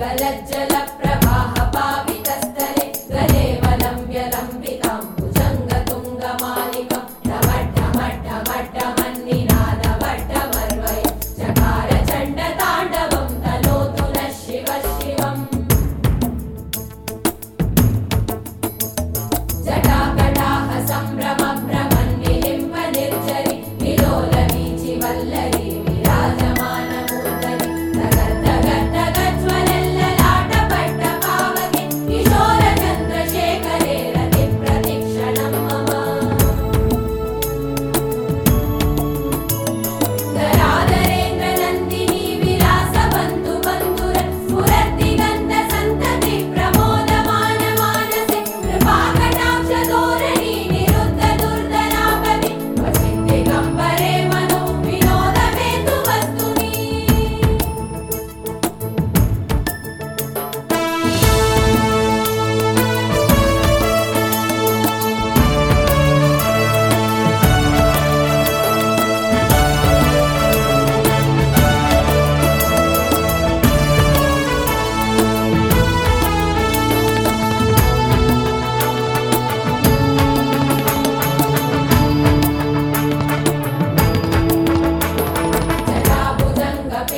ಜಲ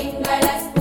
Sing my last